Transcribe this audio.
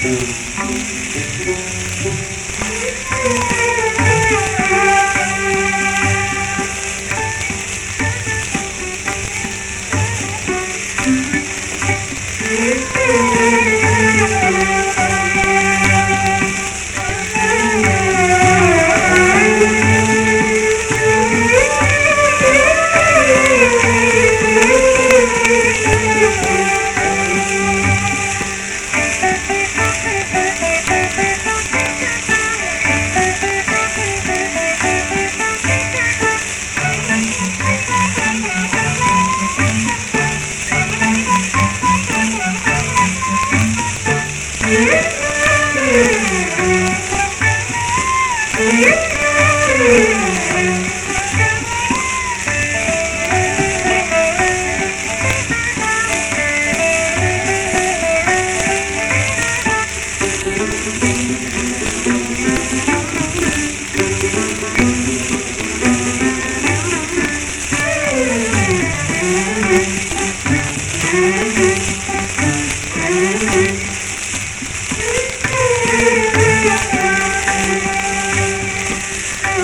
to